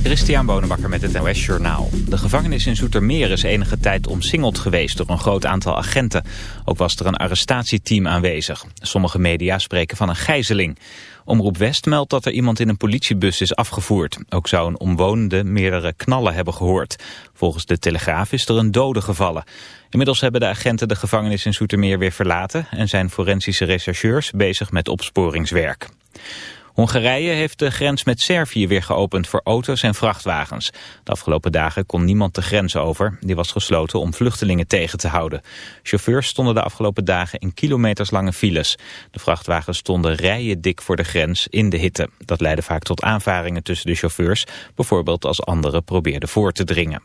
Christian Bonenbakker met het NOS Journaal. De gevangenis in Zoetermeer is enige tijd omsingeld geweest door een groot aantal agenten. Ook was er een arrestatieteam aanwezig. Sommige media spreken van een gijzeling. Omroep West meldt dat er iemand in een politiebus is afgevoerd. Ook zou een omwonende meerdere knallen hebben gehoord. Volgens de Telegraaf is er een dode gevallen. Inmiddels hebben de agenten de gevangenis in Zoetermeer weer verlaten... en zijn forensische rechercheurs bezig met opsporingswerk. Hongarije heeft de grens met Servië weer geopend voor auto's en vrachtwagens. De afgelopen dagen kon niemand de grens over. Die was gesloten om vluchtelingen tegen te houden. Chauffeurs stonden de afgelopen dagen in kilometerslange files. De vrachtwagens stonden rijen dik voor de grens in de hitte. Dat leidde vaak tot aanvaringen tussen de chauffeurs, bijvoorbeeld als anderen probeerden voor te dringen.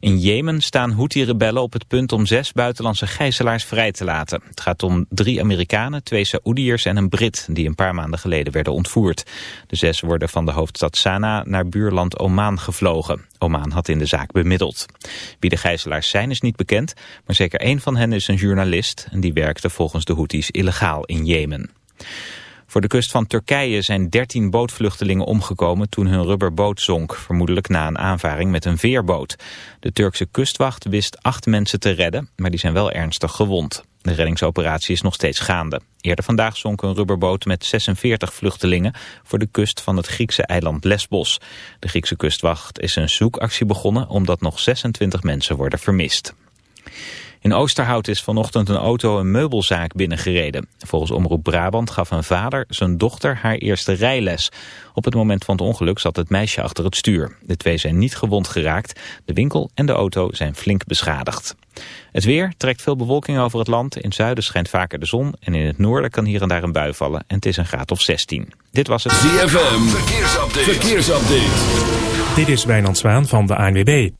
In Jemen staan Houthi-rebellen op het punt om zes buitenlandse gijzelaars vrij te laten. Het gaat om drie Amerikanen, twee Saoediërs en een Brit... die een paar maanden geleden werden ontvoerd. De zes worden van de hoofdstad Sanaa naar buurland Oman gevlogen. Oman had in de zaak bemiddeld. Wie de gijzelaars zijn is niet bekend... maar zeker één van hen is een journalist... en die werkte volgens de Houthis illegaal in Jemen. Voor de kust van Turkije zijn 13 bootvluchtelingen omgekomen toen hun rubberboot zonk, vermoedelijk na een aanvaring met een veerboot. De Turkse kustwacht wist acht mensen te redden, maar die zijn wel ernstig gewond. De reddingsoperatie is nog steeds gaande. Eerder vandaag zonk een rubberboot met 46 vluchtelingen voor de kust van het Griekse eiland Lesbos. De Griekse kustwacht is een zoekactie begonnen omdat nog 26 mensen worden vermist. In Oosterhout is vanochtend een auto een meubelzaak binnengereden. Volgens Omroep Brabant gaf een vader zijn dochter haar eerste rijles. Op het moment van het ongeluk zat het meisje achter het stuur. De twee zijn niet gewond geraakt. De winkel en de auto zijn flink beschadigd. Het weer trekt veel bewolking over het land. In het zuiden schijnt vaker de zon en in het noorden kan hier en daar een bui vallen. En het is een graad of 16. Dit was het ZFM. Verkeersupdate. Verkeersupdate. Dit is Wijnand Zwaan van de ANWB.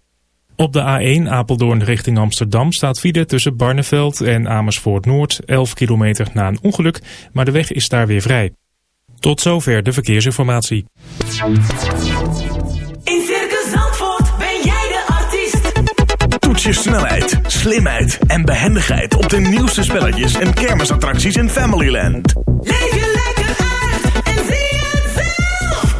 Op de A1 Apeldoorn richting Amsterdam staat file tussen Barneveld en Amersfoort Noord 11 kilometer na een ongeluk, maar de weg is daar weer vrij. Tot zover de verkeersinformatie. In Circus Zandvoort ben jij de artiest. Toets je snelheid, slimheid en behendigheid op de nieuwste spelletjes en kermisattracties in Familyland. Leef je lekker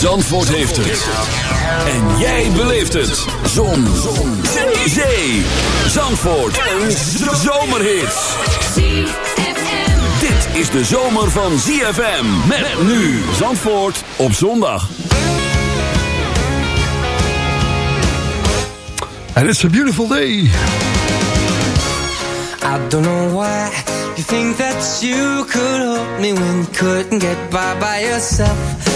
Zandvoort heeft het. En jij beleeft het. Zon. Zon. Zee. Zandvoort. Een zomerhit. Dit is de zomer van ZFM. Met nu Zandvoort op zondag. And it's a beautiful day. I don't know why you think that you could help me when you couldn't get by by yourself.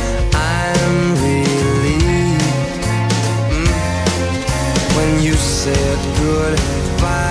goodbye.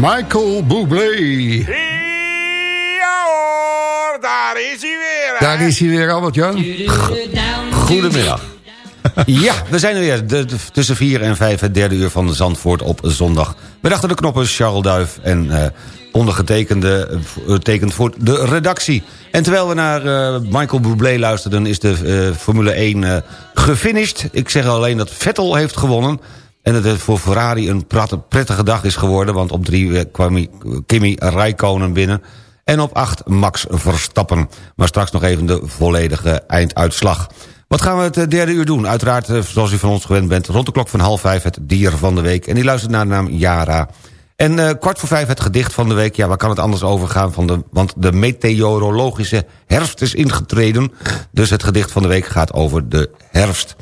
Michael Bublé. Ja hoor, daar is hij weer. hè? Daar is hij weer, Albert-Jan. Goedemiddag. Ja, we zijn er weer. De, de- tussen 4 en 5 het derde uur van Zandvoort op zondag. Met achter de knoppen Charles Duif en eh, ondergetekende eh, tekent voor de redactie. En terwijl we naar eh, Michael Bublé luisterden... is de eh, Formule 1 eh, gefinished. Ik zeg alleen dat Vettel heeft gewonnen... En dat het voor Ferrari een prettige dag is geworden... want op drie eh, kwam Kimi Räikkönen binnen... en op acht Max Verstappen. Maar straks nog even de volledige einduitslag. Wat gaan we het eh, derde uur doen? Uiteraard, eh, zoals u van ons gewend bent... rond de klok van half vijf het dier van de week. En die luistert naar de naam Yara. En kwart voor vijf het gedicht van de week. Ja, waar kan het anders over gaan? Van de, want de meteorologische herfst is ingetreden. Dus het gedicht van de week gaat over de herfst.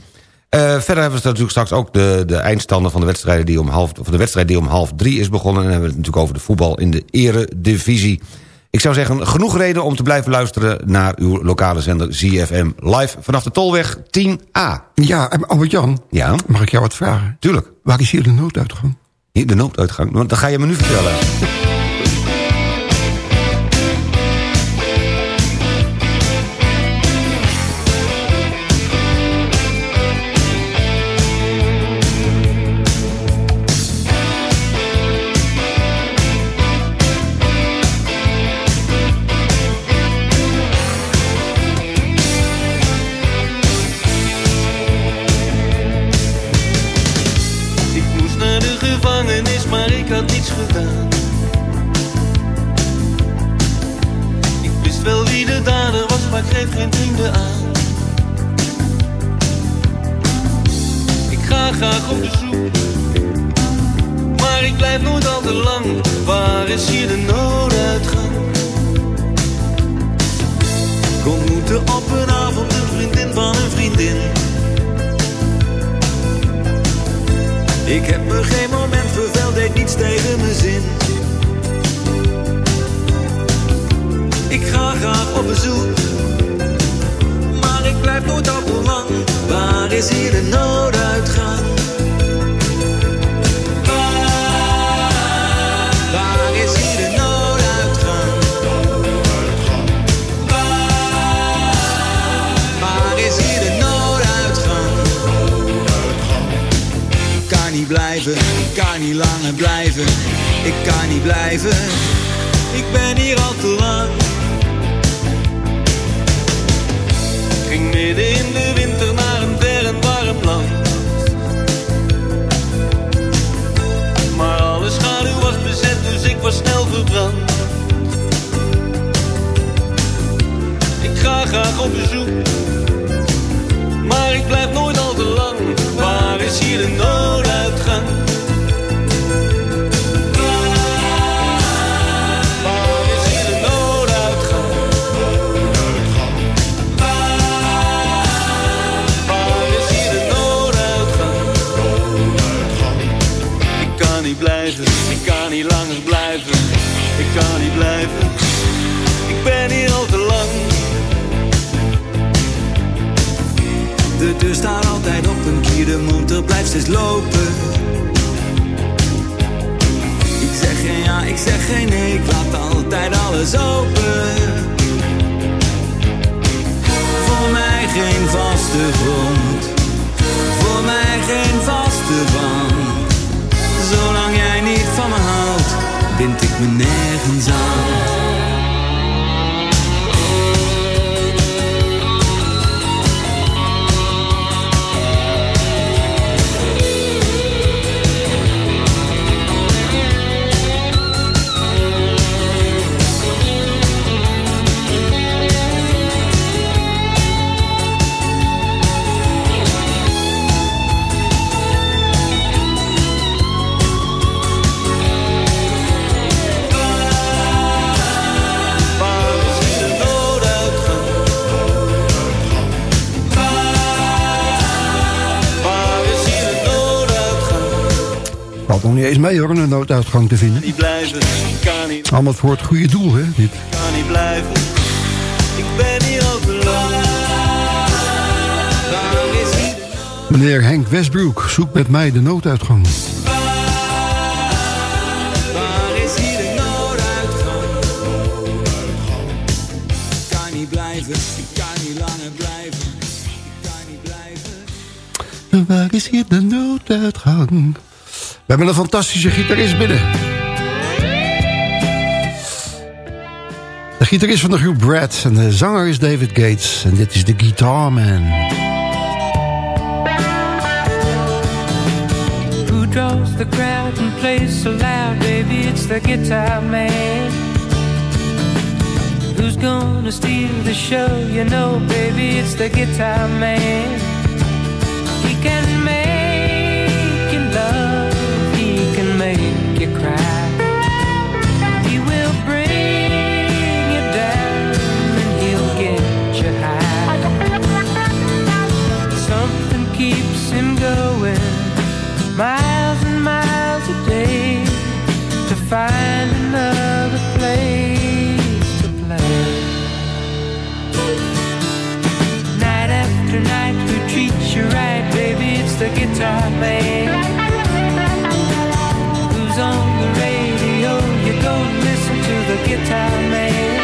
Eh, verder hebben we natuurlijk straks ook de, de eindstanden van de, wedstrijden die om half, of de wedstrijd die om half drie is begonnen. En dan hebben we het natuurlijk over de voetbal in de eredivisie. Ik zou zeggen, genoeg reden om te blijven luisteren naar uw lokale zender ZFM live vanaf de Tolweg 10A. Ja, en Albert-Jan, Ja, mag ik jou wat vragen? tuurlijk. Waar is hier de nooduitgang? Hier, De nooduitgang, want dat ga je me nu vertellen. Blijven, ik kan niet langer blijven. Ik kan niet blijven, ik ben hier al te lang. Ging midden in de winter naar een ver en warm land. Maar alle schaduw was bezet, dus ik was snel verbrand. Ik ga graag op bezoek, maar ik blijf nooit is hier de nooduitgang? De motor blijft steeds lopen. Ik zeg geen ja, ik zeg geen nee, ik laat altijd alles open. Voor mij geen vaste grond, voor mij geen vaste band. Zolang jij niet van me houdt, bind ik me nergens aan. Nog niet eens mee hoor, een nooduitgang te vinden. Niet blijven, kan niet, Allemaal voor het goede doel, hè, dit. kan niet blijven. Ik ben hier de Meneer Henk Westbroek zoekt met mij de nooduitgang. Waar is hier de nooduitgang? Ik kan niet blijven, ik kan niet langer blijven. Ik kan niet blijven. Waar is hier de nooduitgang? We hebben een fantastische gitarist binnen. De gitarist van de groep Brad en de zanger is David Gates. En dit is de Guitar Man. Who draws the crowd and plays so loud, baby? It's the guitar man. Who's gonna steal the show? You know, baby, it's the guitar man. He can make the guitar man. Who's on the radio? You go listen to the guitar man.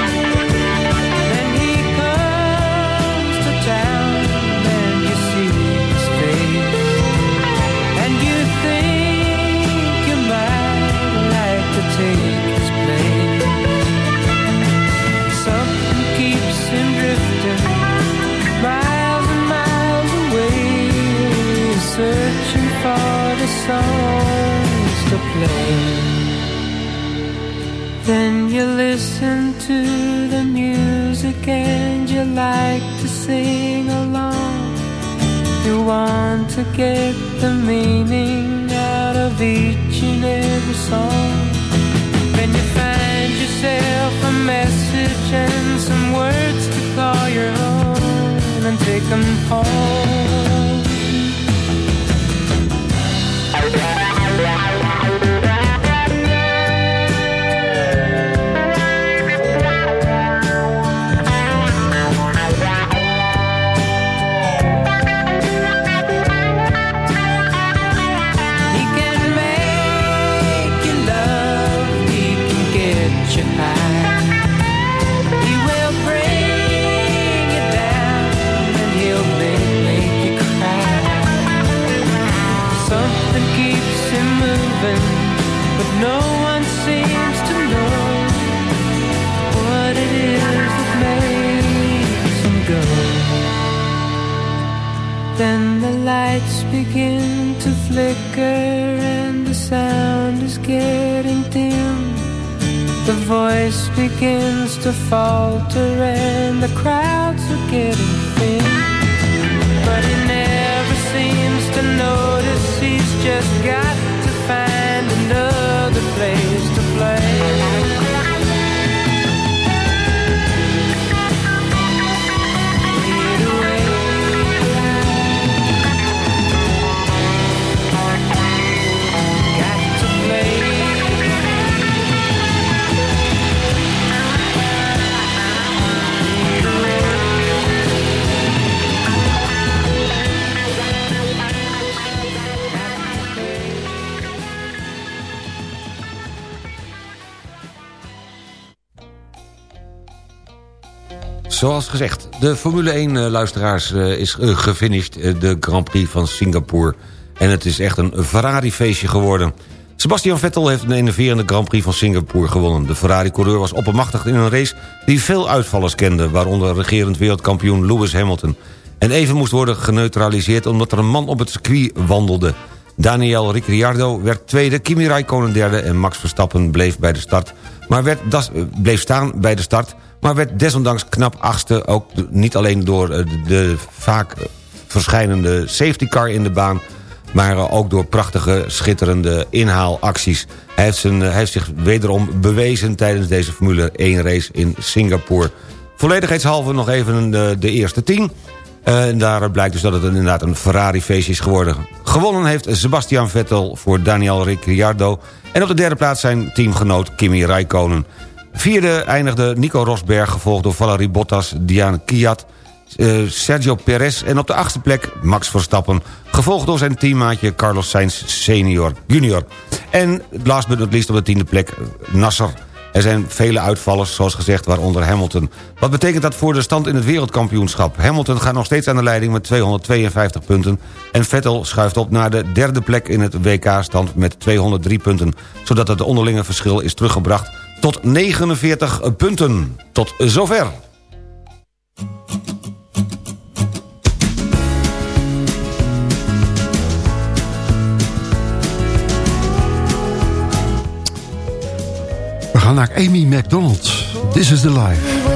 Zoals gezegd, de Formule 1 eh, eh, is eh, gefinished, de Grand Prix van Singapore. En het is echt een Ferrari-feestje geworden. Sebastian Vettel heeft de enerverende Grand Prix van Singapore gewonnen. De Ferrari-coureur was oppermachtig in een race die veel uitvallers kende... waaronder regerend wereldkampioen Lewis Hamilton. En even moest worden geneutraliseerd omdat er een man op het circuit wandelde. Daniel Ricciardo werd tweede, Kimi Raikkonen derde... en Max Verstappen bleef, bij de start, maar werd bleef staan bij de start... maar werd desondanks knap achtste, ook niet alleen door eh, de, vaak verschijnende safety car in de baan... maar eh, ook door prachtige, schitterende inhaalacties. Hij heeft, zijn, eh, hij zich wederom bewezen tijdens deze Formule 1 race in Singapore. Volledigheidshalve nog even de, de eerste tien... En daar blijkt dus dat het inderdaad een Ferrari-feestje is geworden. Gewonnen heeft Sebastian Vettel voor Daniel Ricciardo... en op de derde plaats zijn teamgenoot Kimi Räikkönen. Vierde eindigde Nico Rosberg, gevolgd door Valerie Bottas, Diane Kiat... eh, Sergio Perez en op de achtste plek Max Verstappen... gevolgd door zijn teammaatje Carlos Sainz senior, junior. En last but not least op de tiende plek eh, Nasser... Er zijn vele uitvallers, zoals gezegd, waaronder Hamilton. Wat betekent dat voor de stand in het wereldkampioenschap? Hamilton gaat nog steeds aan de leiding met 252 punten... en Vettel schuift op naar de derde plek in het WK-stand met 203 punten... zodat het onderlinge verschil is teruggebracht tot 49 punten. Tot zover. We gaan naar Amy McDonald. This is the life.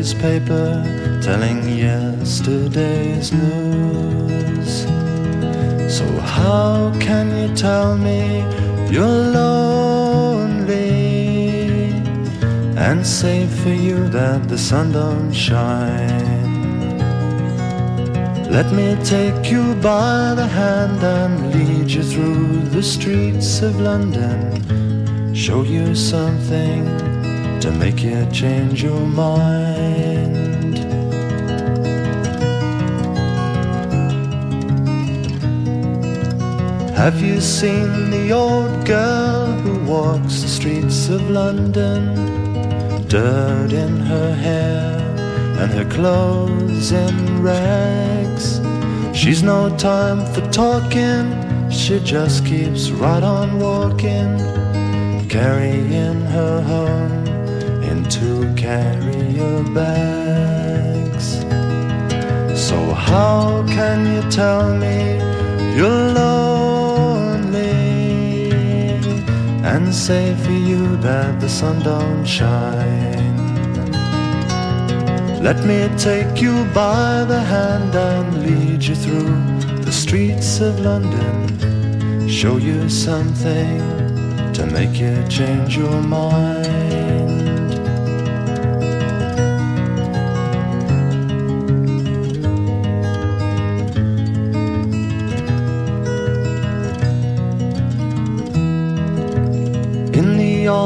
Paper telling yesterday's news. So, how can you tell me you're lonely and say for you that the sun don't shine? Let me take you by the hand and lead you through the streets of London. Show you something to make you change your mind. Have you seen the old girl who walks the streets of London? Dirt in her hair and her clothes in rags. She's no time for talking, she just keeps right on walking, carrying her home in two carrier bags. So, how can you tell me you're lonely and say for you that the sun don't shine? Let me take you by the hand and lead you through the streets of London. Show you something to make you change your mind.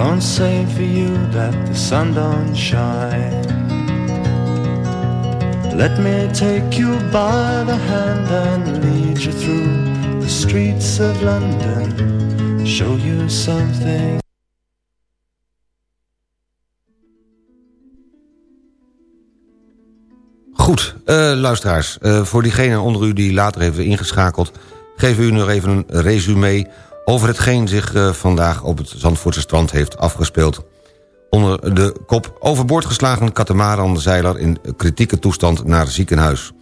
Don't say for you that the sun don't shine. Let me take you by the hand and lead you through the streets of London. Show you something. Goed, eh, luisteraars. eh, voor diegenen onder u die later heeft ingeschakeld... geven we u nog even een resume over hetgeen zich eh, vandaag op het Zandvoortse strand heeft afgespeeld. Onder de kop overboord geslagen katamaranzeiler in kritieke toestand naar ziekenhuis.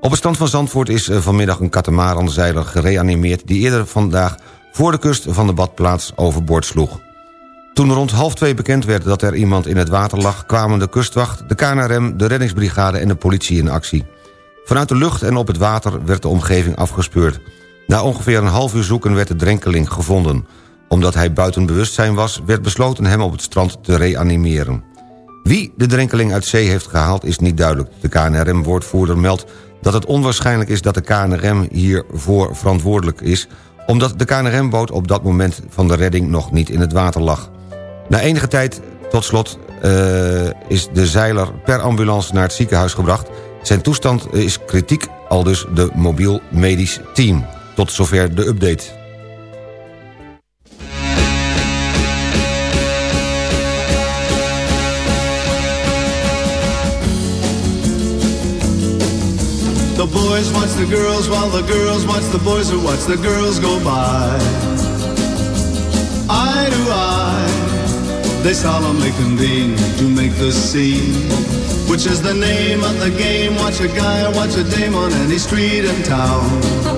Op het strand van Zandvoort is eh, vanmiddag een katamaranzeiler gereanimeerd... die eerder vandaag voor de kust van de badplaats overboord sloeg. Toen rond half twee bekend werd dat er iemand in het water lag... kwamen de kustwacht, de KNRM, de reddingsbrigade en de politie in actie. Vanuit de lucht en op het water werd de omgeving afgespeurd. Na ongeveer een half uur zoeken werd de drenkeling gevonden. Omdat hij buiten bewustzijn was, werd besloten hem op het strand te reanimeren. Wie de drenkeling uit zee heeft gehaald is niet duidelijk. De KNRM-woordvoerder meldt dat het onwaarschijnlijk is dat de KNRM hiervoor verantwoordelijk is... omdat de KNRM-boot op dat moment van de redding nog niet in het water lag. Na enige tijd, tot slot, eh, is de zeiler per ambulance naar het ziekenhuis gebracht. Zijn toestand is kritiek, al dus de mobiel medisch team. Tot zover de update. The boys watch the girls while the girls watch the boys who watch the girls go by. Eye to eye, they solemnly convene to make the scene, which is the name of the game. Watch a guy watch a dame on any street in town.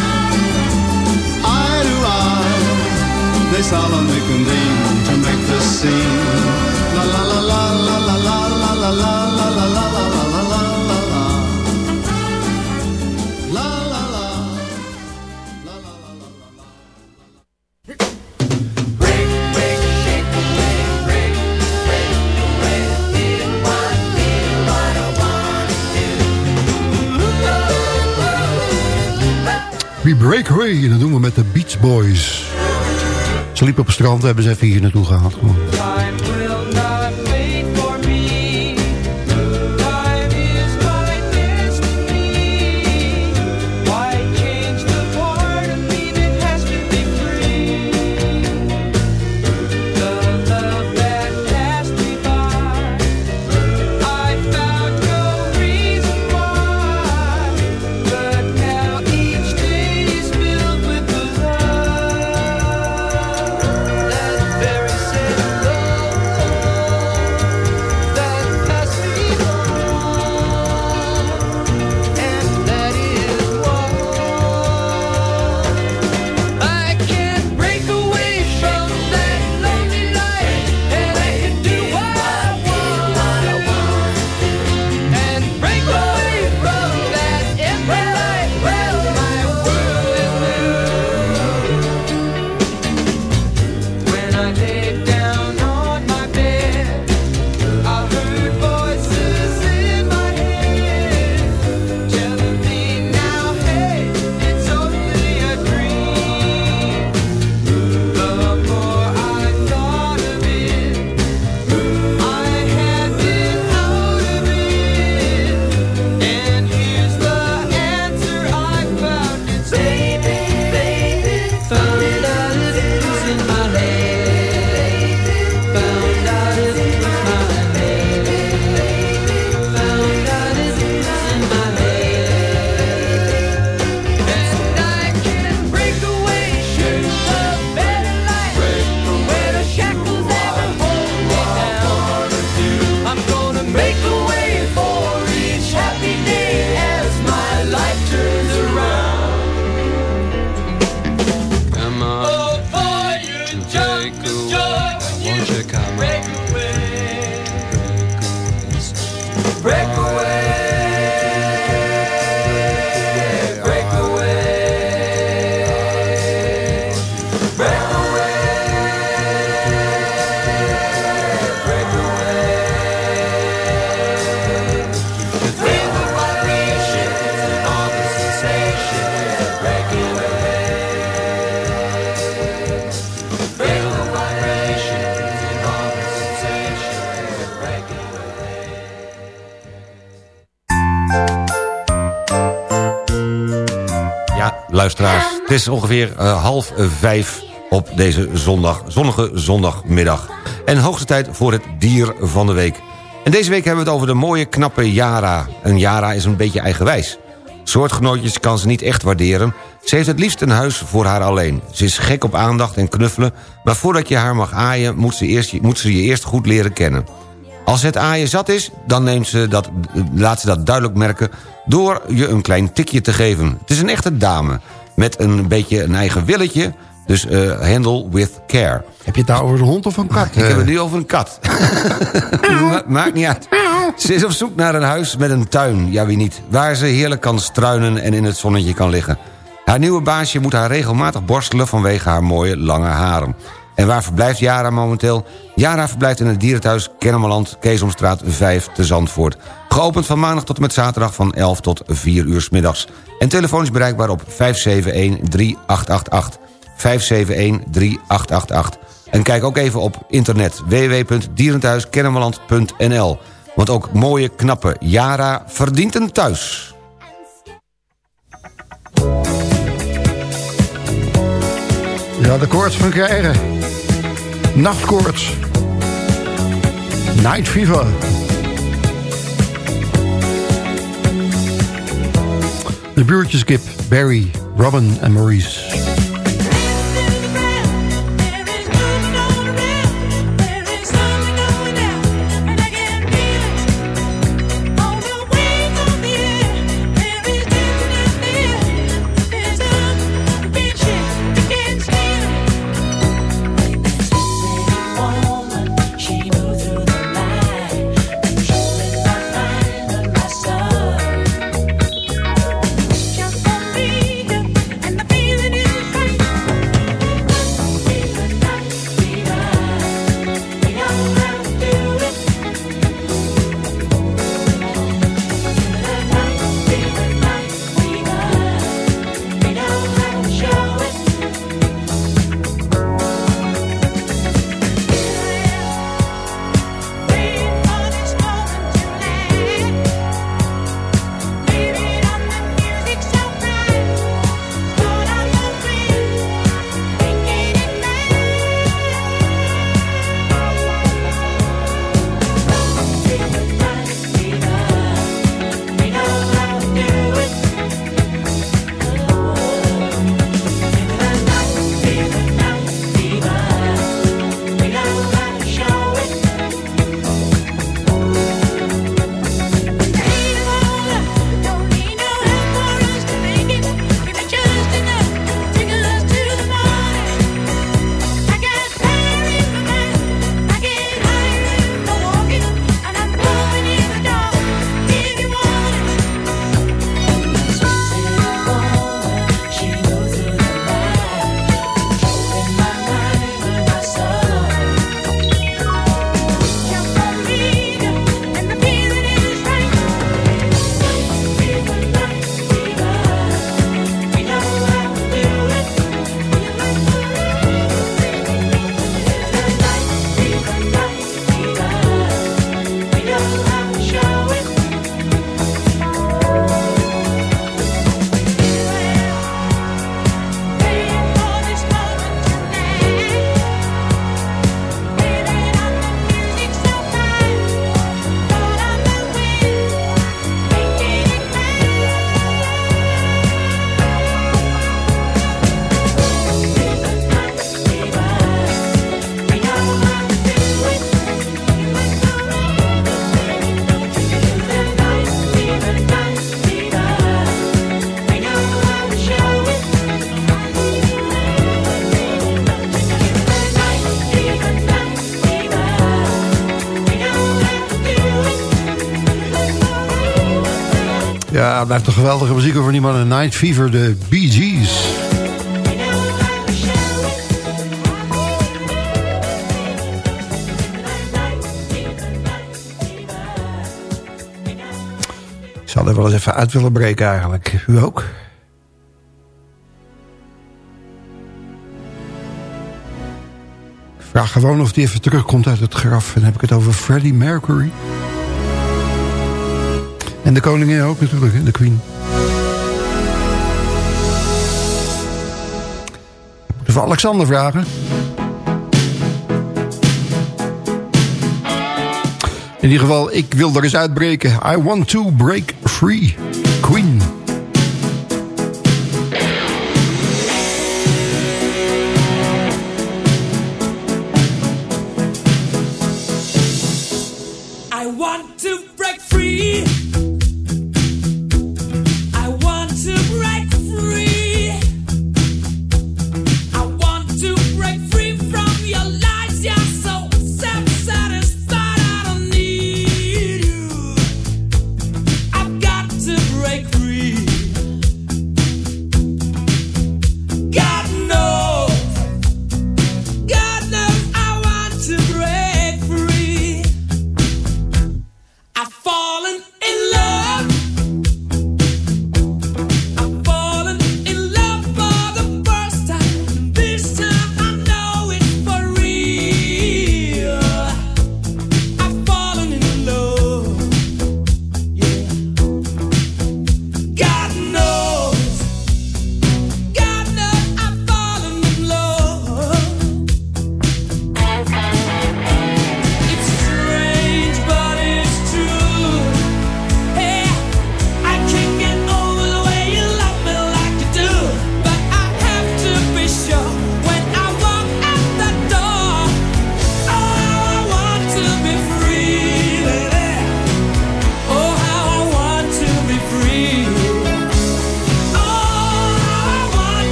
Eye, they solemnly convene to make the scene. La la la la la la la la la la la la la la la la la la la. La la la. We break away. Dat doen we met de Beach Boys. Ze op het strand, hebben ze even hier naartoe gehaald. Gewoon. Het is ongeveer eh, half eh, vijf op deze zondag, zonnige zondagmiddag. En hoogste tijd voor het dier van de week. En deze week hebben we het over de mooie, knappe Yara. En Yara is een beetje eigenwijs. Soortgenootjes kan ze niet echt waarderen. Ze heeft het liefst een huis voor haar alleen. Ze is gek op aandacht en knuffelen... maar voordat je haar mag aaien, moet ze, eerst, moet ze je eerst goed leren kennen. Als het aaien zat is, dan neemt ze dat, laat ze dat duidelijk merken... door je een klein tikje te geven. Het is een echte dame, met een beetje een eigen willetje... dus eh, handle with care. Heb je het nou over een hond of een kat? Ik heb het nu over een kat. Ma- Maakt niet uit. Ze is op zoek naar een huis met een tuin, ja wie niet... waar ze heerlijk kan struinen en in het zonnetje kan liggen. Haar nieuwe baasje moet haar regelmatig borstelen... vanwege haar mooie lange haren. En waar verblijft Jara momenteel? Jara verblijft in het dierenthuis Kennemerland... Keesomstraat 5 te Zandvoort. Geopend van maandag tot en met zaterdag van 11 tot 4 uur 's middags. En telefonisch bereikbaar op 571-3888. 571-3888. En kijk ook even op internet www.dierenthuiskennemerland.nl Want ook mooie, knappe Yara verdient een thuis. Ja, de koorts van krijgen. Nachtkoorts. Night fever. De buurtjes Kip, Barry, Robin en Maurice. Het blijft toch geweldige muziek over die mannen. Night Fever, de Bee Gees. Ik zou er wel eens even uit willen breken eigenlijk. U ook? Vraag gewoon of die even terugkomt uit het graf. En dan heb ik het over Freddie Mercury. En de koningin ook natuurlijk, de queen. Ik moet even Alexander vragen. In ieder geval, ik wil er eens uitbreken. I want to break free. Queen.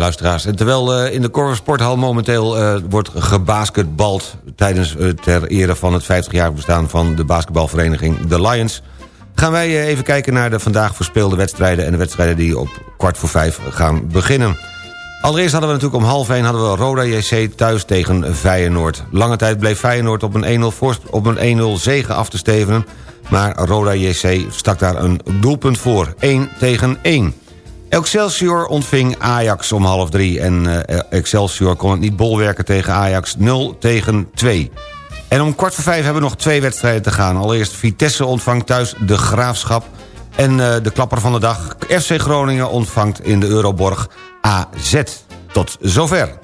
Luisteraars. En terwijl eh, in de Corver Sporthal momenteel eh, wordt gebasketbald... tijdens eh, ter ere van het 50-jarig bestaan van de basketbalvereniging The Lions... gaan wij even kijken naar de vandaag verspeelde wedstrijden... en de wedstrijden die op kwart voor vijf gaan beginnen. Allereerst hadden we natuurlijk om half één hadden we Roda JC thuis tegen Feyenoord. Lange tijd bleef Feyenoord op een 1-0 voorsp- op een 1-0 zege af te stevenen... maar Roda JC stak daar een doelpunt voor. 1 tegen 1. Excelsior ontving Ajax om half drie... en eh, Excelsior kon het niet bolwerken tegen Ajax 0 tegen 2. En om kwart voor vijf hebben we nog twee wedstrijden te gaan. Allereerst Vitesse ontvangt thuis de Graafschap... en eh, de klapper van de dag FC Groningen ontvangt in de Euroborg AZ. Tot zover.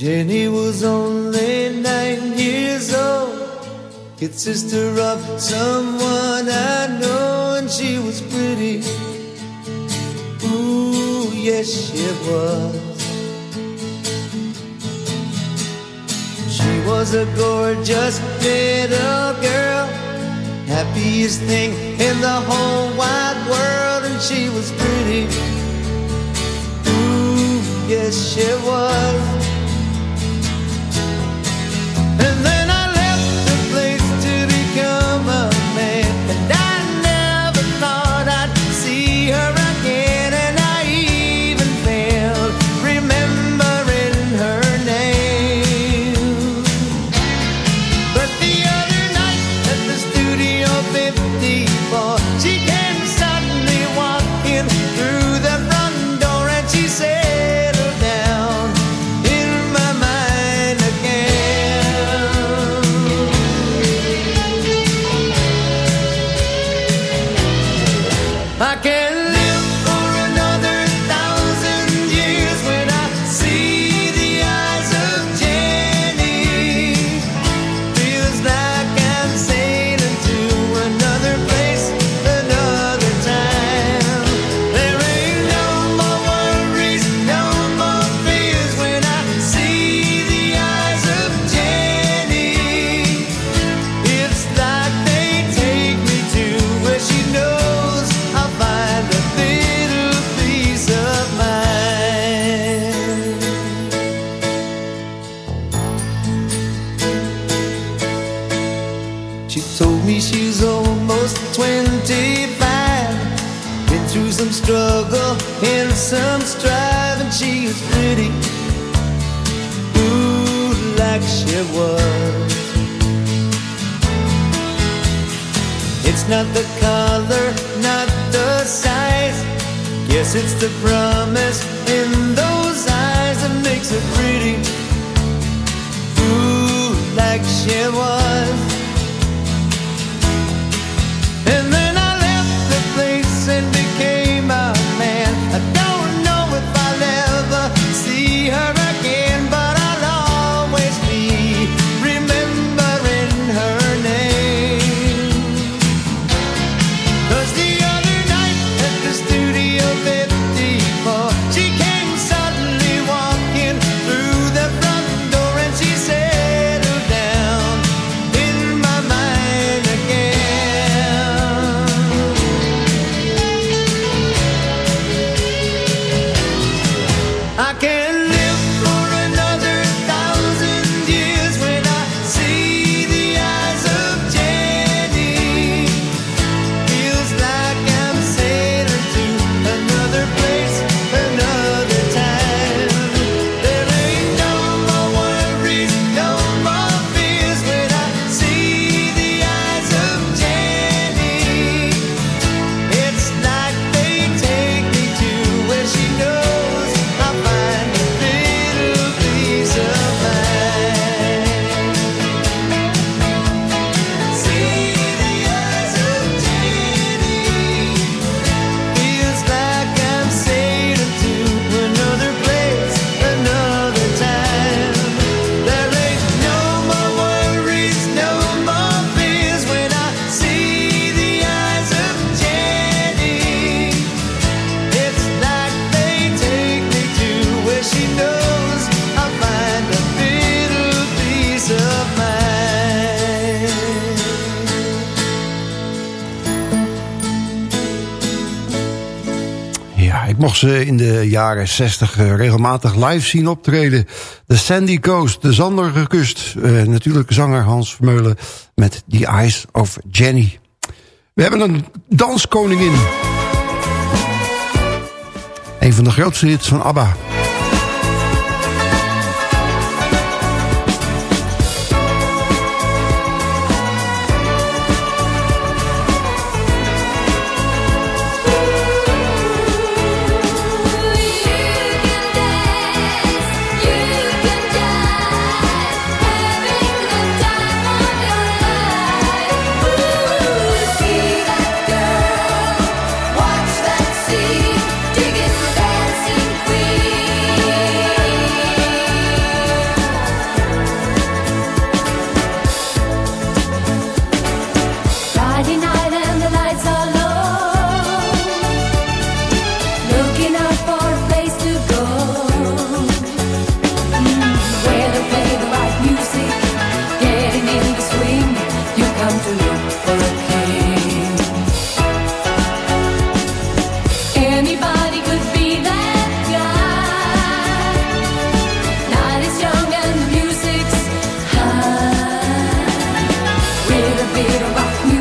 Jenny was only nine years old. Kid sister of someone I know, and she was pretty. Ooh, yes, she was. She was a gorgeous little girl, happiest thing in the whole wide world, and she was pretty. Ooh, yes, she was. She told me she's almost 25. Been through some struggle and some strive, and she is pretty. Ooh, like she was. It's not the color, not the size. Guess it's the promise in those eyes that makes her pretty. Ooh, like she was. Ze in de jaren 60 eh, regelmatig live zien optreden. De Sandy Coast, de zanderige kust. Eh, natuurlijk zanger Hans Vermeulen met The Eyes of Jenny. We hebben een danskoningin. Een van de grootste hits van ABBA. With a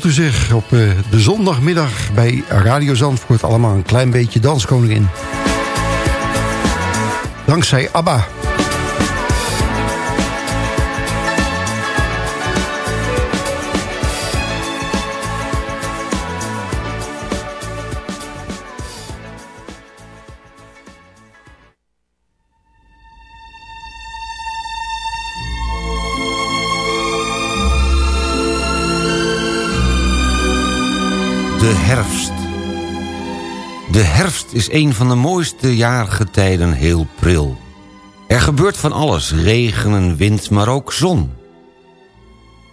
voelt u zich op eh, de zondagmiddag bij Radio Zandvoort allemaal een klein beetje danskoningin. Dankzij ABBA. Is een van de mooiste jaargetijden heel pril. Er gebeurt van alles, regen en wind, maar ook zon.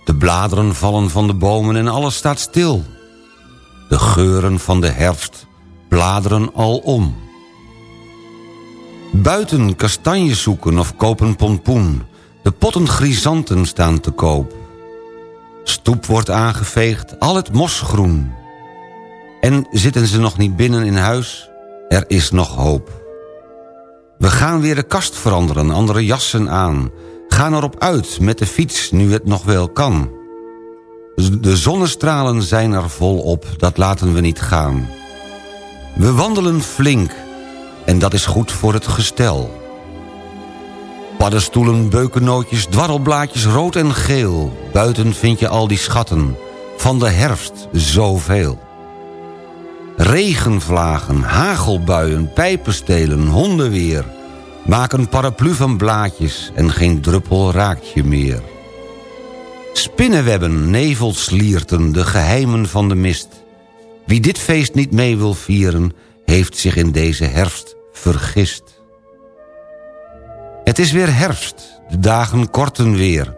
De bladeren vallen van de bomen en alles staat stil. De geuren van de herfst bladeren al om. Buiten kastanjes zoeken of kopen pompoen. De potten grisanten staan te koop. Stoep wordt aangeveegd, al het mosgroen. En zitten ze nog niet binnen in huis? Er is nog hoop. We gaan weer de kast veranderen, andere jassen aan. Gaan erop uit met de fiets, nu het nog wel kan. De zonnestralen zijn er volop, dat laten we niet gaan. We wandelen flink, en dat is goed voor het gestel. Paddenstoelen, beukennootjes, dwarrelblaadjes rood en geel. Buiten vind je al die schatten, van de herfst zoveel. Regenvlagen, hagelbuien, pijpenstelen, hondenweer... Maak een paraplu van blaadjes en geen druppel raakt je meer. Spinnenwebben, nevelslierten, de geheimen van de mist. Wie dit feest niet mee wil vieren, heeft zich in deze herfst vergist. Het is weer herfst, de dagen korten weer.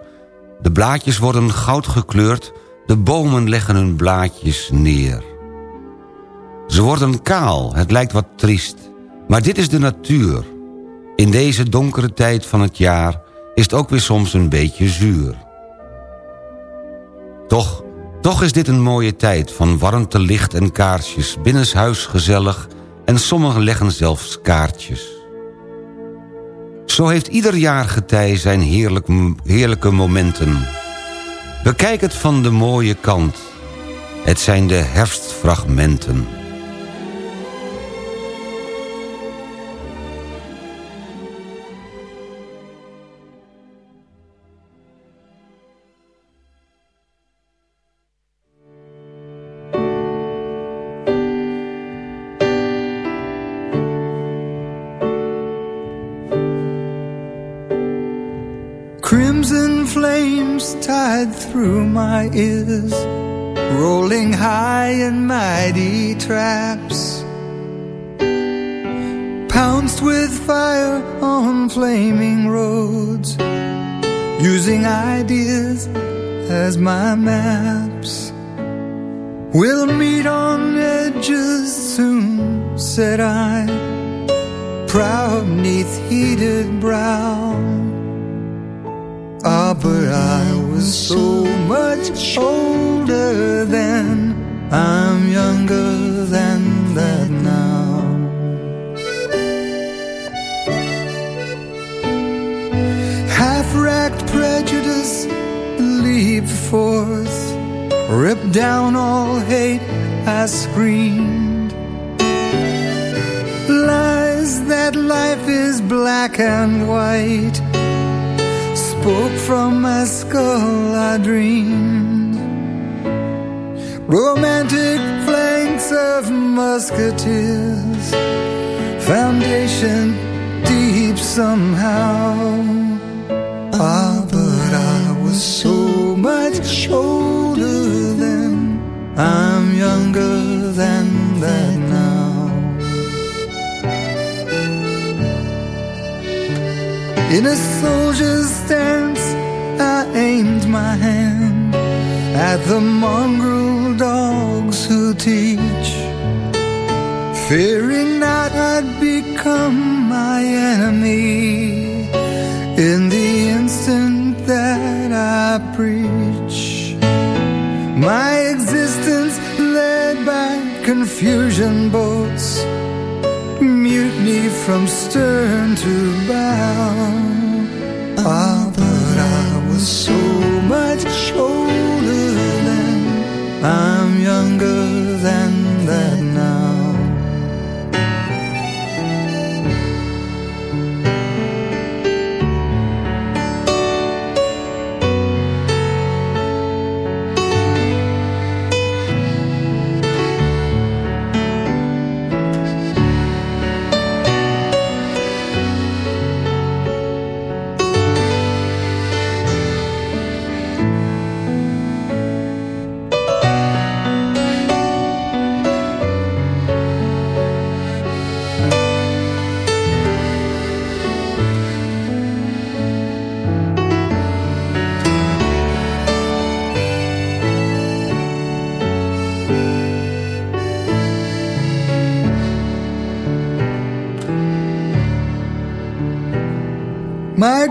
De blaadjes worden goud gekleurd, de bomen leggen hun blaadjes neer. Ze worden kaal, het lijkt wat triest, maar dit is de natuur. In deze donkere tijd van het jaar is het ook weer soms een beetje zuur. Toch, toch is dit een mooie tijd van warmte, licht en kaarsjes... binnenshuis gezellig en sommigen leggen zelfs kaartjes. Zo heeft ieder jaargetij zijn heerlijk, heerlijke momenten. Bekijk het van de mooie kant. Het zijn de herfstfragmenten. My ears, rolling high in mighty traps. Pounced with fire on flaming roads, using ideas as my maps. We'll meet on edges soon, said I, proud neath heated brow. Ah, but I was so much older then. I'm younger than that now. Half racked prejudice leaped forth, rip down all hate. I screamed. Lies that life is black and white spoke from my skull I dreamed Romantic flanks of musketeers. Foundation deep somehow. Ah, but I was so much older then. I'm younger than that now In a soldier's stance, I aimed my hand at the mongrel dogs who teach, fearing not I'd become my enemy in the instant that I preach. My existence led by confusion boats mutiny from stern to bow. Ah, but I was so much older then. I'm younger than that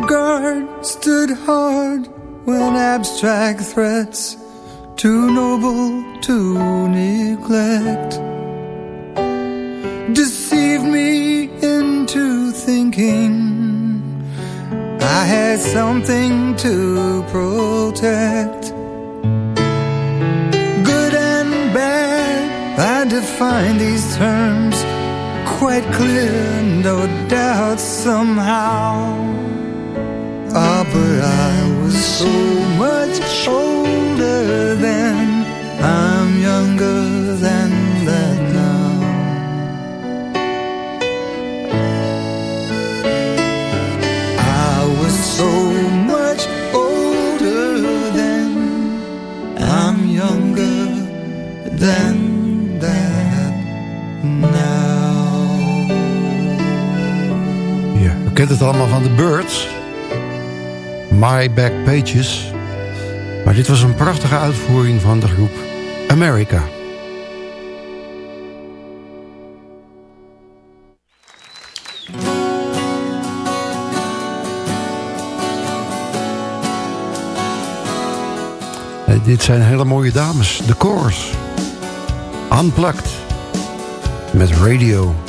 guard stood hard when abstract threats, too noble to neglect, deceived me into thinking I had something to protect. Good and bad, I define these terms quite clear, no doubt somehow. But I was so much older then. I'm younger than that now. I was so much older then. I'm younger than that now. Ja, kent het allemaal van de Birds. My Back Pages. Maar dit was een prachtige uitvoering van de groep America. Eh, dit zijn hele mooie dames. De Coors. Unplugged. Met radio.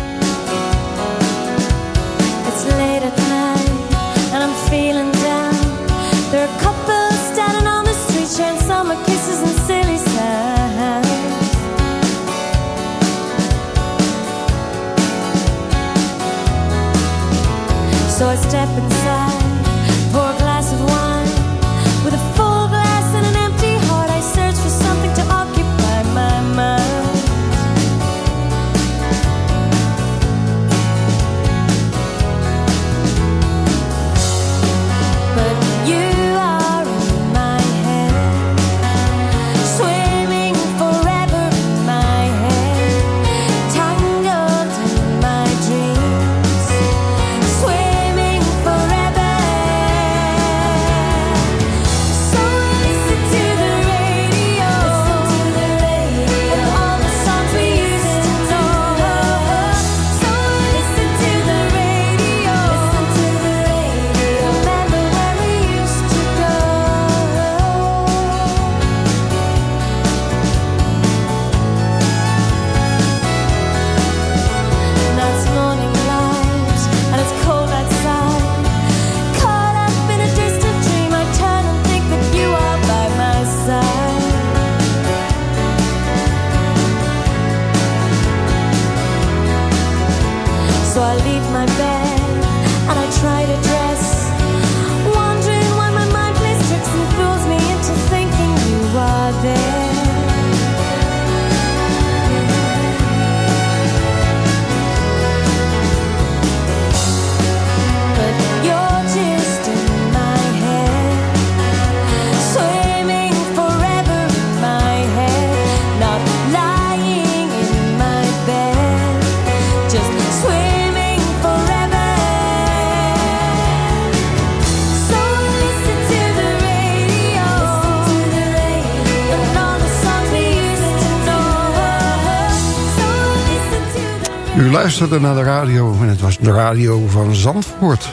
Luisterde naar de radio en het was de radio van Zandvoort.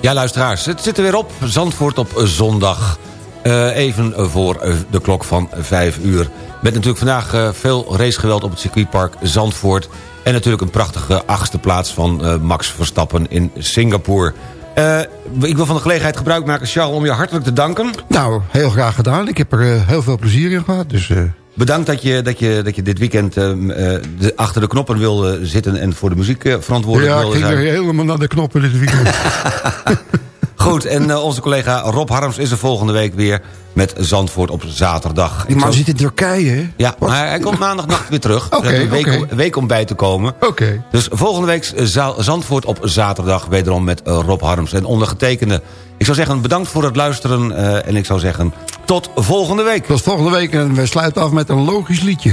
Ja, luisteraars, het zit er weer op. Zandvoort op zondag. Eh, even voor eh, de klok van 5 uur. Met natuurlijk vandaag eh, veel racegeweld op het circuitpark Zandvoort. En natuurlijk een prachtige achtste plaats van Max Verstappen in Singapore. Ik wil van de gelegenheid gebruik maken, Charles, om je hartelijk te danken. Nou, heel graag gedaan. Ik heb er heel veel plezier in gehad. Dus, Bedankt dat je, dat je, dat je dit weekend eh, eh, de, achter de knoppen wilde zitten... en voor de muziek eh, verantwoordelijk ja, ik wilde ging zijn. er helemaal naar de knoppen dit weekend. Goed, en onze collega Rob Harms is er volgende week weer... met Zandvoort op zaterdag. Die Ik man zou- zit in Turkije, hè? Ja, maar hij komt maandagnacht weer terug. Oké, hebben een week, om, week om bij te komen. Oké. Dus volgende week Za- Zandvoort op zaterdag... wederom met Rob Harms en ondergetekende. Ik zou zeggen, bedankt voor het luisteren. eh, en ik zou zeggen, tot volgende week. Tot volgende week en we sluiten af met een logisch liedje.